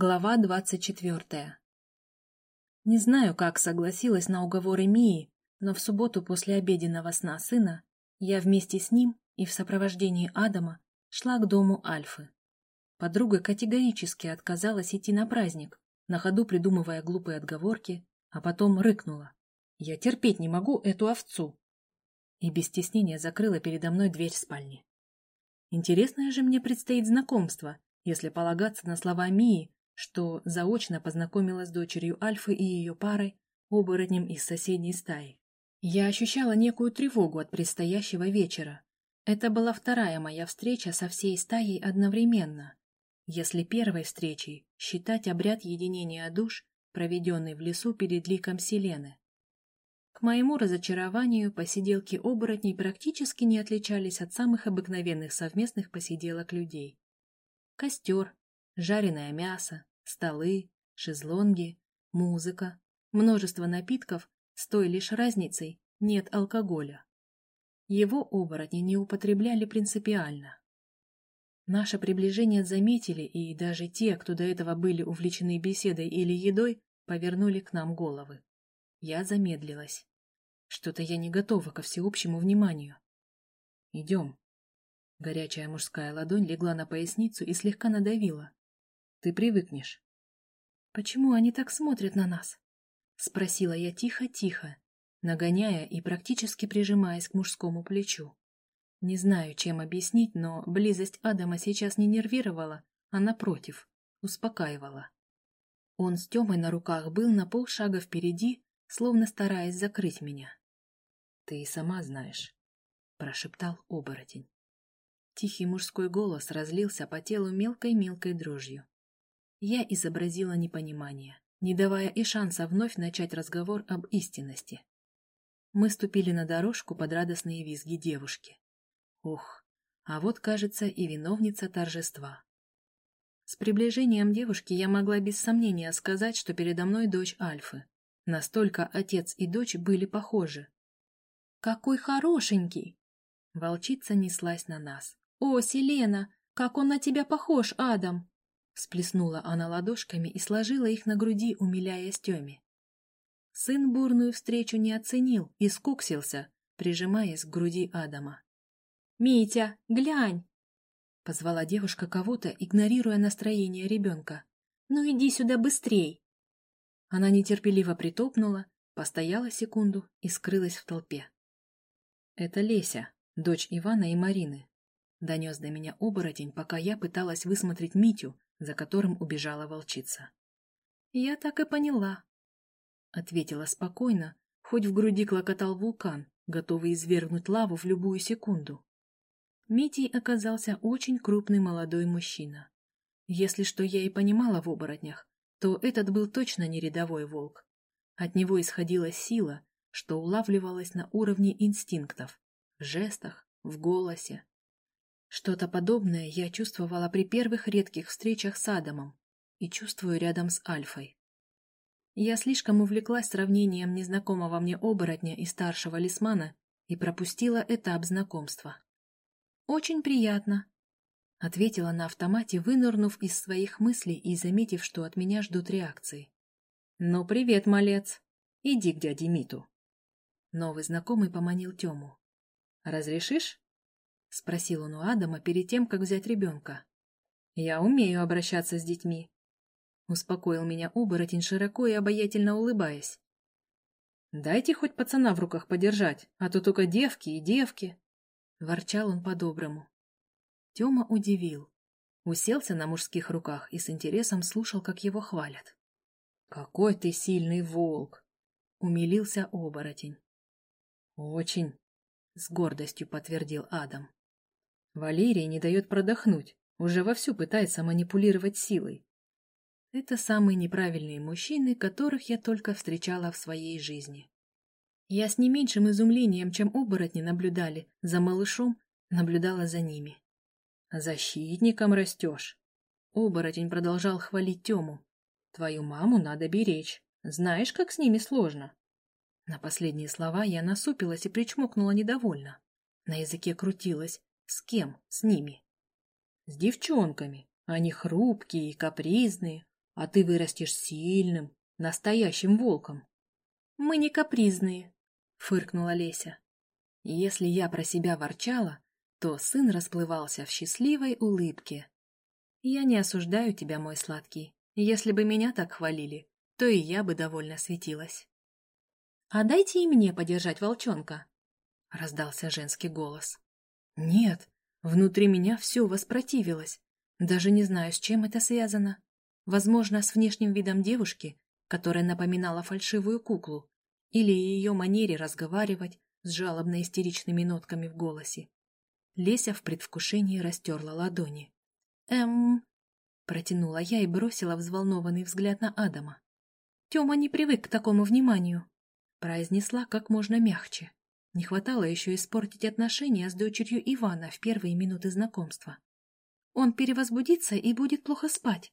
Глава двадцать четвертая Не знаю, как согласилась на уговоры Мии, но в субботу после обеденного сна сына я вместе с ним и в сопровождении Адама шла к дому Альфы. Подруга категорически отказалась идти на праздник, на ходу придумывая глупые отговорки, а потом рыкнула. «Я терпеть не могу эту овцу!» И без стеснения закрыла передо мной дверь спальни. Интересное же мне предстоит знакомство, если полагаться на слова Мии, что заочно познакомила с дочерью Альфы и ее парой, оборотнем из соседней стаи. Я ощущала некую тревогу от предстоящего вечера. Это была вторая моя встреча со всей стаей одновременно. Если первой встречей считать обряд единения душ, проведенный в лесу перед ликом Селены. К моему разочарованию, посиделки оборотней практически не отличались от самых обыкновенных совместных посиделок людей. Костер, жареное мясо, столы, шезлонги, музыка, множество напитков с той лишь разницей нет алкоголя. Его оборотни не употребляли принципиально. Наше приближение заметили, и даже те, кто до этого были увлечены беседой или едой, повернули к нам головы. Я замедлилась. Что-то я не готова ко всеобщему вниманию. «Идем». Горячая мужская ладонь легла на поясницу и слегка надавила. Ты привыкнешь. Почему они так смотрят на нас? Спросила я тихо-тихо, нагоняя и практически прижимаясь к мужскому плечу. Не знаю, чем объяснить, но близость Адама сейчас не нервировала, а напротив, успокаивала. Он с Тёмой на руках был на полшага впереди, словно стараясь закрыть меня. — Ты и сама знаешь, — прошептал оборотень. Тихий мужской голос разлился по телу мелкой-мелкой дрожью. Я изобразила непонимание, не давая и шанса вновь начать разговор об истинности. Мы ступили на дорожку под радостные визги девушки. Ух, а вот, кажется, и виновница торжества. С приближением девушки я могла без сомнения сказать, что передо мной дочь Альфы. Настолько отец и дочь были похожи. «Какой хорошенький!» Волчица неслась на нас. «О, Селена, как он на тебя похож, Адам!» Всплеснула она ладошками и сложила их на груди, умиляя Стеме. Сын бурную встречу не оценил и скуксился, прижимаясь к груди Адама. «Митя, глянь!» Позвала девушка кого-то, игнорируя настроение ребенка. «Ну иди сюда быстрей!» Она нетерпеливо притопнула, постояла секунду и скрылась в толпе. «Это Леся, дочь Ивана и Марины», — донес до меня оборотень, пока я пыталась высмотреть Митю, за которым убежала волчица. «Я так и поняла», — ответила спокойно, хоть в груди клокотал вулкан, готовый извергнуть лаву в любую секунду. Митей оказался очень крупный молодой мужчина. Если что я и понимала в оборотнях, то этот был точно не рядовой волк. От него исходила сила, что улавливалась на уровне инстинктов, в жестах, в голосе, что-то подобное я чувствовала при первых редких встречах с Адамом и чувствую рядом с Альфой. Я слишком увлеклась сравнением незнакомого мне оборотня и старшего лисмана и пропустила этап знакомства. «Очень приятно», — ответила на автомате, вынырнув из своих мыслей и заметив, что от меня ждут реакции. «Ну, привет, малец. Иди к дяде Миту». Новый знакомый поманил Тему. «Разрешишь?» — спросил он у Адама перед тем, как взять ребенка. «Я умею обращаться с детьми», — успокоил меня оборотень, широко и обаятельно улыбаясь. «Дайте хоть пацана в руках подержать, а то только девки и девки», — ворчал он по-доброму. Тёма удивил. Уселся на мужских руках и с интересом слушал, как его хвалят. «Какой ты сильный волк!» — умилился оборотень. «Очень», — с гордостью подтвердил Адам. Валерий не дает продохнуть, уже вовсю пытается манипулировать силой. Это самые неправильные мужчины, которых я только встречала в своей жизни. Я с не меньшим изумлением, чем оборотни наблюдали за малышом, наблюдала за ними. «Защитником растешь!» Оборотень продолжал хвалить Тему. «Твою маму надо беречь. Знаешь, как с ними сложно?» На последние слова я насупилась и причмокнула недовольно. На языке крутилась с кем? С ними? С девчонками. Они хрупкие и капризные, а ты вырастешь сильным, настоящим волком. Мы не капризные, фыркнула Леся. Если я про себя ворчала, то сын расплывался в счастливой улыбке. Я не осуждаю тебя, мой сладкий. Если бы меня так хвалили, то и я бы довольно светилась. «А дайте и мне подержать волчонка», — раздался женский голос. «Нет, внутри меня все воспротивилось. Даже не знаю, с чем это связано. Возможно, с внешним видом девушки, которая напоминала фальшивую куклу, или ее манере разговаривать с жалобно-истеричными нотками в голосе. Леся в предвкушении растерла ладони. «Эм...» — протянула я и бросила взволнованный взгляд на Адама. «Тема не привык к такому вниманию», — произнесла как можно мягче. Не хватало еще испортить отношения с дочерью Ивана в первые минуты знакомства. Он перевозбудится и будет плохо спать.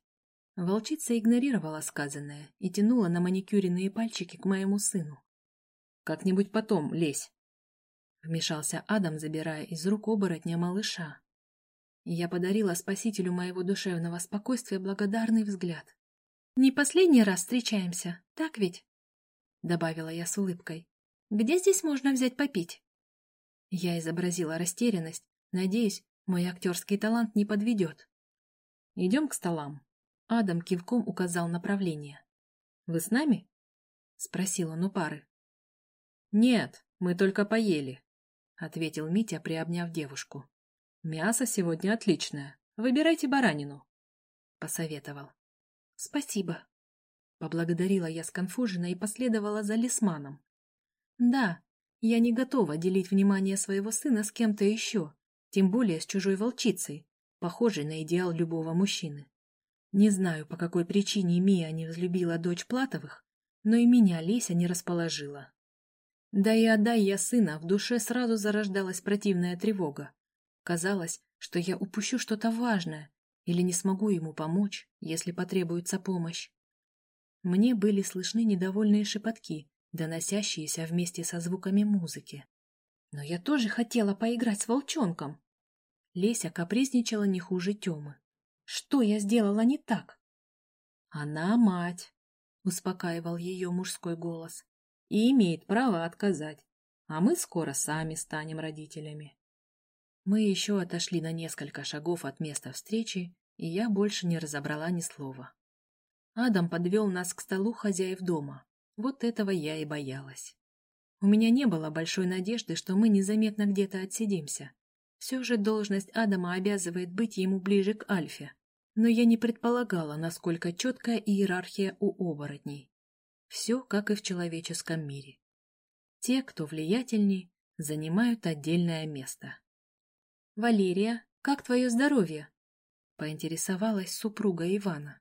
Волчица игнорировала сказанное и тянула на маникюренные пальчики к моему сыну. «Как-нибудь потом лезь», — вмешался Адам, забирая из рук оборотня малыша. Я подарила спасителю моего душевного спокойствия благодарный взгляд. «Не последний раз встречаемся, так ведь?» — добавила я с улыбкой. «Где здесь можно взять попить?» Я изобразила растерянность, надеюсь, мой актерский талант не подведет. «Идем к столам». Адам кивком указал направление. «Вы с нами?» — спросил он у пары. «Нет, мы только поели», — ответил Митя, приобняв девушку. «Мясо сегодня отличное. Выбирайте баранину», — посоветовал. «Спасибо», — поблагодарила я сконфуженно и последовала за лисманом. «Да, я не готова делить внимание своего сына с кем-то еще, тем более с чужой волчицей, похожей на идеал любого мужчины. Не знаю, по какой причине Мия не взлюбила дочь Платовых, но и меня Леся не расположила. Да и отдай я сына, в душе сразу зарождалась противная тревога. Казалось, что я упущу что-то важное или не смогу ему помочь, если потребуется помощь. Мне были слышны недовольные шепотки, доносящиеся вместе со звуками музыки. Но я тоже хотела поиграть с волчонком. Леся капризничала не хуже Темы. Что я сделала не так? Она мать, успокаивал ее мужской голос, и имеет право отказать, а мы скоро сами станем родителями. Мы еще отошли на несколько шагов от места встречи, и я больше не разобрала ни слова. Адам подвел нас к столу хозяев дома. Вот этого я и боялась. У меня не было большой надежды, что мы незаметно где-то отсидимся. Все же должность Адама обязывает быть ему ближе к Альфе. Но я не предполагала, насколько четкая иерархия у оборотней. Все, как и в человеческом мире. Те, кто влиятельней, занимают отдельное место. «Валерия, как твое здоровье?» — поинтересовалась супруга Ивана.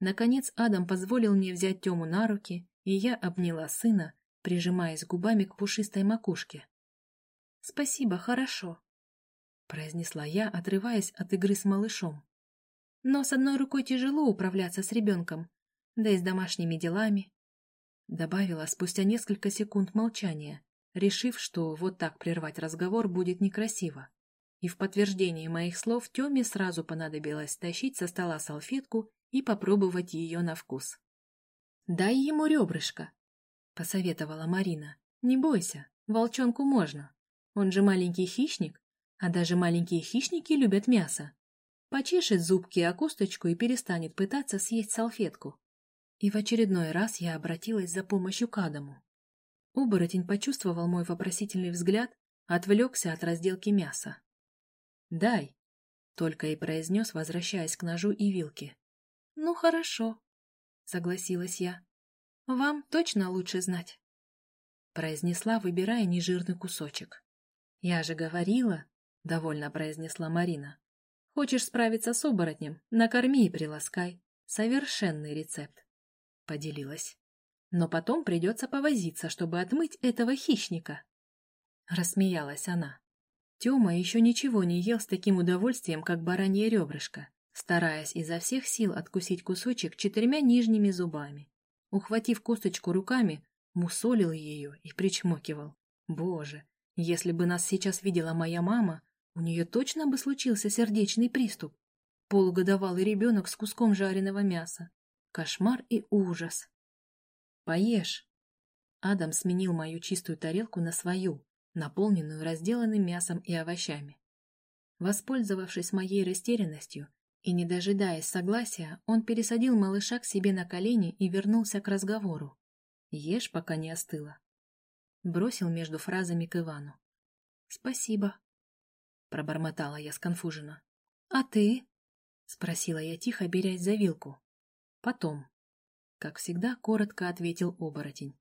Наконец Адам позволил мне взять Тему на руки, и я обняла сына, прижимаясь губами к пушистой макушке. «Спасибо, хорошо», — произнесла я, отрываясь от игры с малышом. «Но с одной рукой тяжело управляться с ребенком, да и с домашними делами», — добавила спустя несколько секунд молчания, решив, что вот так прервать разговор будет некрасиво. И в подтверждение моих слов Теме сразу понадобилось тащить со стола салфетку и попробовать ее на вкус. «Дай ему ребрышко», — посоветовала Марина. «Не бойся, волчонку можно. Он же маленький хищник, а даже маленькие хищники любят мясо. Почешет зубки о косточку и перестанет пытаться съесть салфетку». И в очередной раз я обратилась за помощью к Адаму. Оборотень почувствовал мой вопросительный взгляд, отвлекся от разделки мяса. «Дай», — только и произнес, возвращаясь к ножу и вилке. «Ну, хорошо», — согласилась я. «Вам точно лучше знать», — произнесла, выбирая нежирный кусочек. «Я же говорила», — довольно произнесла Марина. «Хочешь справиться с оборотнем? Накорми и приласкай. Совершенный рецепт», — поделилась. «Но потом придется повозиться, чтобы отмыть этого хищника», — рассмеялась она. Тёма еще ничего не ел с таким удовольствием, как баранье ребрышко, стараясь изо всех сил откусить кусочек четырьмя нижними зубами. Ухватив косточку руками, мусолил ее и причмокивал. Боже, если бы нас сейчас видела моя мама, у нее точно бы случился сердечный приступ. Полугодовалый ребенок с куском жареного мяса. Кошмар и ужас. Поешь. Адам сменил мою чистую тарелку на свою, наполненную разделанным мясом и овощами. Воспользовавшись моей растерянностью и не дожидаясь согласия, он пересадил малыша к себе на колени и вернулся к разговору. «Ешь, пока не остыло». Бросил между фразами к Ивану. «Спасибо», — пробормотала я сконфуженно. «А ты?» — спросила я тихо, берясь за вилку. «Потом». Как всегда, коротко ответил оборотень.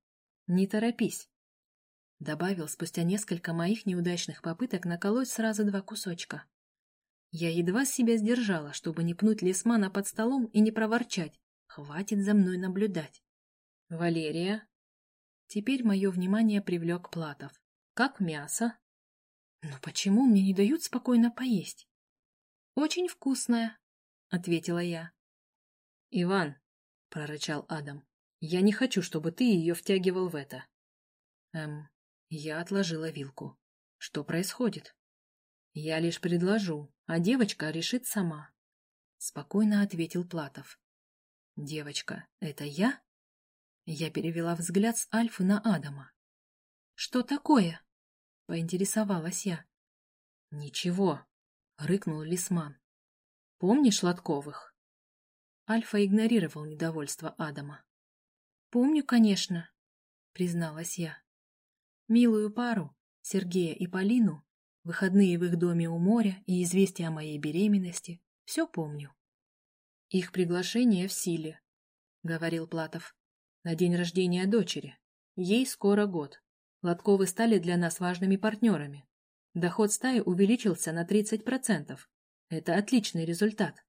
«Не торопись», — добавил спустя несколько моих неудачных попыток наколоть сразу два кусочка. Я едва себя сдержала, чтобы не пнуть лесмана под столом и не проворчать. Хватит за мной наблюдать. «Валерия?» Теперь мое внимание привлек Платов. «Как мясо?» «Но почему мне не дают спокойно поесть?» «Очень вкусная», — ответила я. «Иван», — прорычал Адам, — «я не хочу, чтобы ты ее втягивал в это». «Эм, я отложила вилку. Что происходит?» «Я лишь предложу, а девочка решит сама», — спокойно ответил Платов. «Девочка, это я?» Я перевела взгляд с Альфы на Адама. «Что такое?» — поинтересовалась я. «Ничего», — рыкнул Лисман. «Помнишь Лотковых?» Альфа игнорировал недовольство Адама. «Помню, конечно», — призналась я. Милую пару, Сергея и Полину, выходные в их доме у моря и известия о моей беременности, все помню. «Их приглашение в силе», — говорил Платов, — «на день рождения дочери. Ей скоро год. Лотковы стали для нас важными партнерами. Доход стаи увеличился на 30%. Это отличный результат.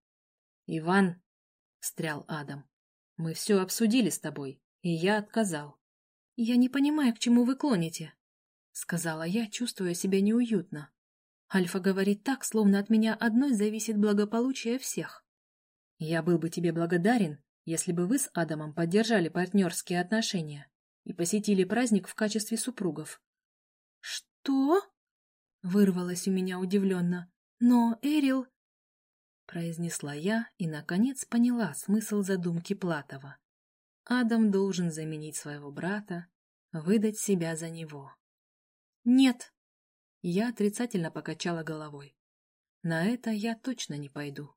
«Иван», — встрял Адам, — «мы все обсудили с тобой, и я отказал». «Я не понимаю, к чему вы клоните», — сказала я, чувствуя себя неуютно. Альфа говорит так, словно от меня одной зависит благополучие всех. «Я был бы тебе благодарен, если бы вы с Адамом поддержали партнерские отношения и посетили праздник в качестве супругов». «Что?» — вырвалось у меня удивленно. «Но Эрил...» произнесла я и, наконец, поняла смысл задумки Платова. Адам должен заменить своего брата, выдать себя за него. «Нет!» Я отрицательно покачала головой. «На это я точно не пойду».